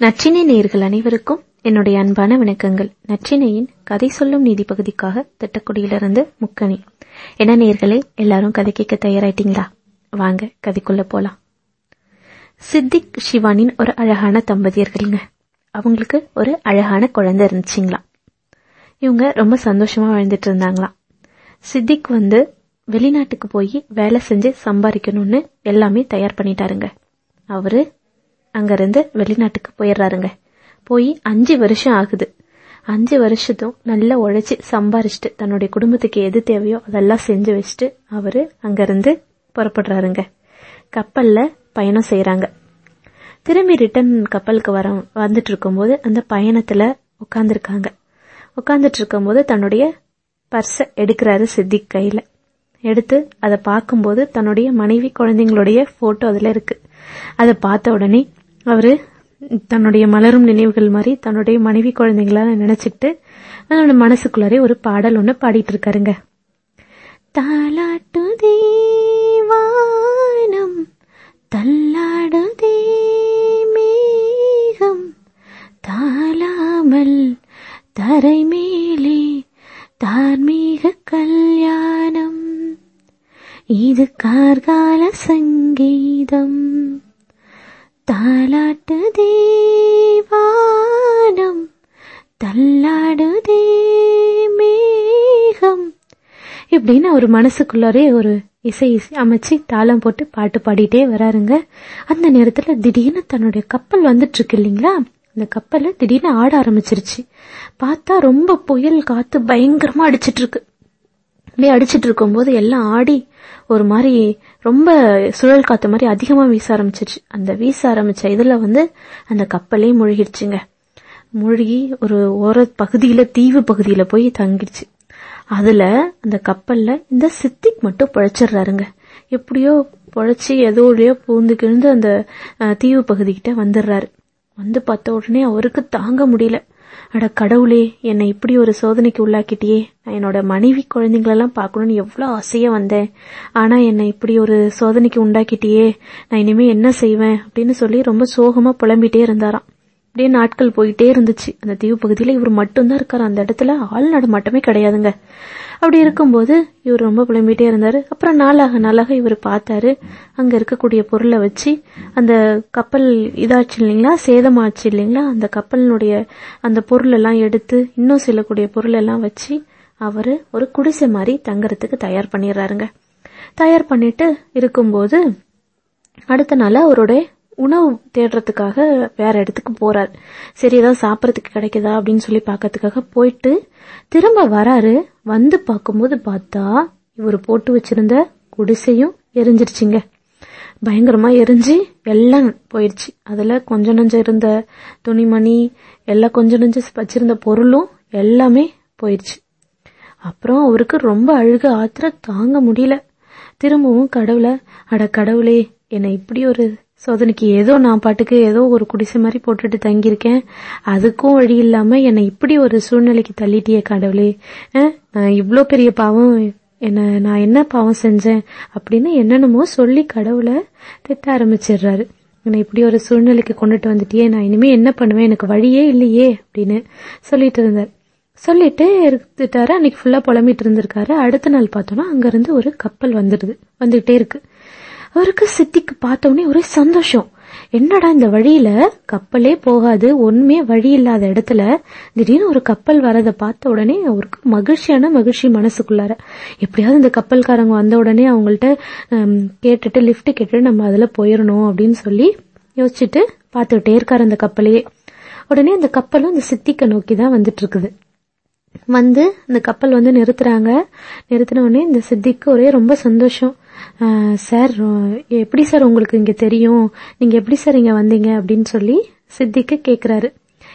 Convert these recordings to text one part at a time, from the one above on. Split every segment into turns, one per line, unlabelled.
நற்றினை நேர்கள் அனைவருக்கும் என்னுடைய அன்பான வணக்கங்கள். நற்றினையின் கதை சொல்லும் நீதி பகுதிக்காக திட்டக்குடியிலிருந்து முக்கணி என்ன நேர்களே எல்லாரும் கதை கேட்க தயாராயிட்டீங்களா? வாங்க கதைக்குள்ள போலாம். சித்திக் சிவானின் ஒரு அழகான தம்பதியர்கள்ங்க. அவங்களுக்கு ஒரு அழகான குழந்தை இருந்துச்சுங்களா. இவங்க ரொம்ப சந்தோஷமா வாழ்ந்துட்டு இருந்தாங்களாம் சித்திக் வந்து வெளிநாட்டுக்கு போய் வேலை செஞ்சு சம்பாதிக்கணும்னு எல்லாமே தயார் பண்ணிட்டாருங்க. அவரு அங்கிருந்து வெளிநாட்டுக்கு போயிடுறாருங்க. போய் அஞ்சு வருஷம் ஆகுது. அஞ்சு வருஷத்தும் நல்லா உழைச்சி சம்பாரிச்சுட்டு தன்னுடைய குடும்பத்துக்கு எது தேவையோ அதெல்லாம் செஞ்சு வச்சுட்டு அவரு அங்கிருந்து புறப்படுறாருங்க. கப்பல்ல பயணம் செய்யறாங்க திரும்பி ரிட்டர்ன் கப்பலுக்கு வர வந்துட்டு இருக்கும்போது அந்த பயணத்துல உட்காந்துருக்காங்க உட்காந்துட்டு இருக்கும்போது தன்னுடைய பர்ஸை எடுக்கிறாரு சித்திக் கையில. எடுத்து அதை பார்க்கும்போது தன்னுடைய மனைவி குழந்தைங்களுடைய போட்டோ அதுல இருக்கு. அதை பார்த்த உடனே அவரு தன்னுடைய மலரும் நினைவுகள் மாதிரி தன்னுடைய மனைவி குழந்தைங்கள நினைச்சுக்கிட்டு அதனோட மனசுக்குள்ளாரே ஒரு பாடல் ஒன்று பாடிட்டு இருக்காருங்க. தாலாட்டு தேவானம் தள்ளாடுதே மேகம் தாளாமல் தரை மேலே தார்மீக கல்யாணம் இது கார்கால சங்கீதம். தாலாட்டு தேவானம் தள்ளாடுதே மேகம். இப்படின்னு ஒரு மனசுக்குள்ளாரே ஒரு இசை இசை அமைச்சு தாளம் போட்டு பாட்டு பாடிட்டே வராருங்க. அந்த நேரத்துல திடீர்னு தன்னுடைய கப்பல் வந்துட்டு இருக்கு இல்லைங்களா? அந்த கப்பலை திடீர்னு ஆட ஆரம்பிச்சிருச்சு. பார்த்தா ரொம்ப புயல் காத்து பயங்கரமா அடிச்சிட்டு இருக்கு அப்படியே அடிச்சிட்டு இருக்கும்போது எல்லாம் ஆடி ஒரு மாதிரி ரொம்ப சுழல் காத்து மாதிரி அதிகமா வீச ஆரம்பிச்சிருச்சு. அந்த வீச ஆரம்பிச்ச இதுல வந்து அந்த கப்பலே மூழ்கிடுச்சுங்க. மூழ்கி ஒரு ஓர பகுதியில தீவு பகுதியில போய் தங்கிடுச்சு. அதுல அந்த கப்பல்ல இந்த சித்திக் மட்டும் பழைச்சிடுறாருங்க. எப்படியோ பொழைச்சி எதோடையோ பூந்து கிழ்ந்து அந்த தீவு பகுதிக்கிட்ட வந்துடுறாரு. வந்து பார்த்த உடனே அவருக்கு தாங்க முடியல. அட கடவுளே என்னை இப்படி ஒரு சோதனைக்கு உள்ளாக்கிட்டியே. நான் என்னோட மனைவி குழந்தைங்களெல்லாம் பார்க்கணும்னு எவ்வளவு ஆசையா வந்தேன். ஆனா என்னை இப்படி ஒரு சோதனைக்கு உண்டாக்கிட்டியே. நான் இனிமே என்ன செய்வேன் அப்படின்னு சொல்லி ரொம்ப சோகமா புலம்பிட்டே இருந்தாராம். அப்படியே நாட்கள் போயிட்டே இருந்துச்சு. அந்த தீவு பகுதியில இவர் மட்டும்தான் இருக்காரு. அந்த இடத்துல ஆள் நடமாட்டமே கிடையாதுங்க. அப்படி இருக்கும்போது இவர் ரொம்ப புலம்பிட்டே இருந்தாரு. அப்புறம் நாளாக நாளாக இவர் பார்த்தாரு. அங்க இருக்கக்கூடிய பொருளை வச்சு அந்த கப்பல் இதாச்சு இல்லைங்களா? சேதமாச்சு இல்லைங்களா? அந்த கப்பலினுடைய அந்த பொருள் எல்லாம் எடுத்து இன்னும் சிலக்கூடிய பொருள் எல்லாம் வச்சு அவரு ஒரு குடிசை மாதிரி தங்கறதுக்கு தயார் பண்ணிடுறாருங்க. தயார் பண்ணிட்டு இருக்கும்போது அடுத்த நாள் அவருடைய உணவு தேடுறதுக்காக வேற இடத்துக்கு போறாரு. சரி ஏதாவது சாப்பிட்றதுக்கு கிடைக்குதா அப்படின்னு சொல்லி பாக்கிறதுக்காக போயிட்டு திரும்ப வராரு. வந்து பார்க்கும்போது பார்த்தா இவர் போட்டு வச்சிருந்த குடிசையும் எரிஞ்சிருச்சுங்க. பயங்கரமா எரிஞ்சு எல்லாம் போயிடுச்சு அதுல கொஞ்சம் நஞ்சம் இருந்த துணிமணி எல்லாம் கொஞ்சம் நஞ்சம் வச்சிருந்த பொருளும் எல்லாமே போயிடுச்சு அப்புறம் அவருக்கு ரொம்ப அழுக ஆத்திர தாங்க முடியல. திரும்பவும் கடவுளை அட கடவுளே என்னை இப்படி ஒரு ஸோ அதனுக்கு ஏதோ நான் பாட்டுக்கு ஏதோ ஒரு குடிசை மாதிரி போட்டுட்டு தங்கியிருக்கேன். அதுக்கும் வழி இல்லாமல் என்னை இப்படி ஒரு சூழ்நிலைக்கு தள்ளிட்டியே கடவுளே. நான் இவ்வளோ பெரிய பாவம் என்ன நான் என்ன பாவம் செஞ்சேன் அப்படின்னு என்னென்னமோ சொல்லி கடவுளை திட்ட ஆரம்பிச்சிடுறாரு. என்னை இப்படி ஒரு சூழ்நிலைக்கு கொண்டுட்டு வந்துட்டியே நான் இனிமே என்ன பண்ணுவேன்? எனக்கு வழியே இல்லையே அப்படின்னு சொல்லிட்டு இருந்தார். சொல்லிட்டு இருந்துட்டாரு. அன்னைக்கு ஃபுல்லா புலம்பிட்டு இருந்திருக்காரு. அடுத்த நாள் பார்த்தோம்னா அங்கிருந்து ஒரு கப்பல் வந்துடுது வந்துகிட்டே இருக்கு. அவருக்கு சித்திக்கு பார்த்தோன்னே ஒரே சந்தோஷம். என்னடா இந்த வழியில? கப்பலே போகாது ஒண்ணுமே வழி இல்லாத இடத்துல திடீர்னு ஒரு கப்பல் வரத பார்த்த உடனே அவருக்கு மகிழ்ச்சியான மகிழ்ச்சி மனசுக்குள்ளார. எப்படியாவது இந்த கப்பல்காரங்க வந்த உடனே அவங்கள்ட்ட கேட்டுட்டு லிப்ட் கேட்டுட்டு நம்ம அதுல போயிடணும் அப்படின்னு சொல்லி யோசிச்சுட்டு பார்த்துக்கிட்டே இருக்காரு அந்த கப்பலையே. உடனே அந்த கப்பலும் அந்த சித்திக்க நோக்கி தான் வந்துட்டு இருக்குது வந்து இந்த கப்பல் வந்து நிறுத்துறாங்க. நிறுத்தின உடனே இந்த சித்திக்கு ஒரே ரொம்ப சந்தோஷம். சார் எப்படி சார் உங்களுக்கு இங்க தெரியும்? நீங்க எப்படி சார் இங்க வந்தீங்க? அப்படின்னு சொல்லி சித்திக்கு கேக்குறாரு.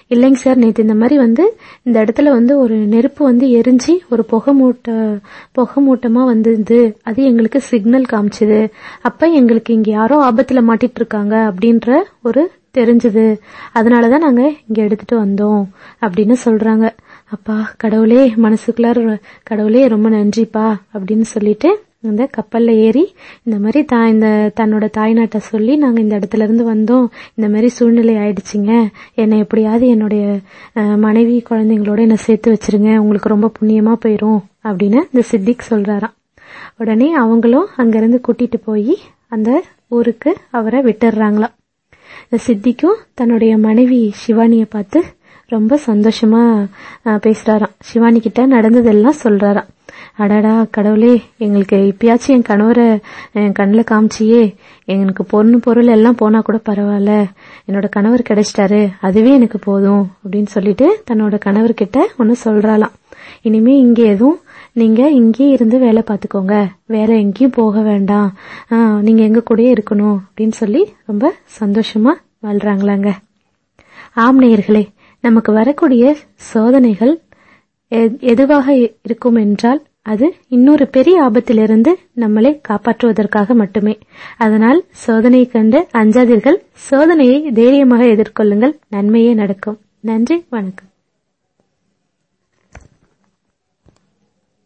இல்லைங்க சார் நேற்று இந்த மாதிரி வந்து இந்த இடத்துல வந்து ஒரு நெருப்பு வந்து எரிஞ்சு ஒரு புகை மூட்ட புகை மூட்டமாக வந்தது. அது எங்களுக்கு சிக்னல் காமிச்சுது. அப்போ எங்களுக்கு இங்கே யாரோ ஆபத்தில் மாட்டிட்டு இருக்காங்க அப்படின்ற ஒரு தெரிஞ்சது. அதனாலதான் நாங்கள் இங்கே எடுத்துட்டு வந்தோம் அப்படின்னு சொல்கிறாங்க அப்பா கடவுளே மனசுக்குள்ளார கடவுளே ரொம்ப நன்றிப்பா அப்படின்னு சொல்லிட்டு அந்த கப்பல்ல ஏறி இந்த மாதிரி தா இந்த தன்னோட தாய்நாட்டை சொல்லி நாங்க இந்த இடத்துல இருந்து வந்தோம். இந்த மாதிரி சூழ்நிலை ஆயிடுச்சுங்க. என்னை எப்படியாவது என்னுடைய மனைவி குழந்தைங்களோட என்ன சேர்த்து வச்சிருங்க. உங்களுக்கு ரொம்ப புண்ணியமா போயிரும் அப்படின்னு இந்த சித்திக் சொல்றாராம். உடனே அவங்களும் அங்கிருந்து கூட்டிட்டு போய் அந்த ஊருக்கு அவரை விட்டுடுறாங்களாம். இந்த சித்திக்கும் தன்னுடைய மனைவி சிவானிய பார்த்து ரொம்ப சந்தோஷமா பேசுறாராம். சிவானி கிட்ட நடந்ததெல்லாம் சொல்றாராம். அடாடா கடவுளே எங்களுக்கு இப்பயாச்சும் என் கணவரை என் கண்ணில் காமிச்சியே. எனக்கு பொண்ணு பொருள் எல்லாம் போனா கூட பரவாயில்ல. என்னோட கணவர் கிடைச்சிட்டாரு அதுவே எனக்கு போதும் அப்படின்னு சொல்லிட்டு தன்னோட கணவர்கிட்ட ஒன்னு சொல்றாளாம். இனிமே இங்க எதுவும் நீங்க இங்கேயே இருந்து வேலை பார்த்துக்கோங்க. வேற எங்கேயும் போக வேண்டாம். நீங்க எங்க கூடயே இருக்கணும் அப்படின்னு சொல்லி ரொம்ப சந்தோஷமா வாழ்றாங்களாங்க. ஆம்நேயர்களே நமக்கு வரக்கூடிய சோதனைகள் எதுவாக இருக்கும் என்றால் அது இன்னொரு பெரிய ஆபத்திலிருந்து நம்மளை காப்பாற்றுவதற்காக மட்டுமே. அதனால் சோதனையை கண்டு அஞ்சாதீர்கள். சோதனையை தைரியமாக எதிர்கொள்ளுங்கள். நன்மையே நடக்கும். நன்றி. வணக்கம்.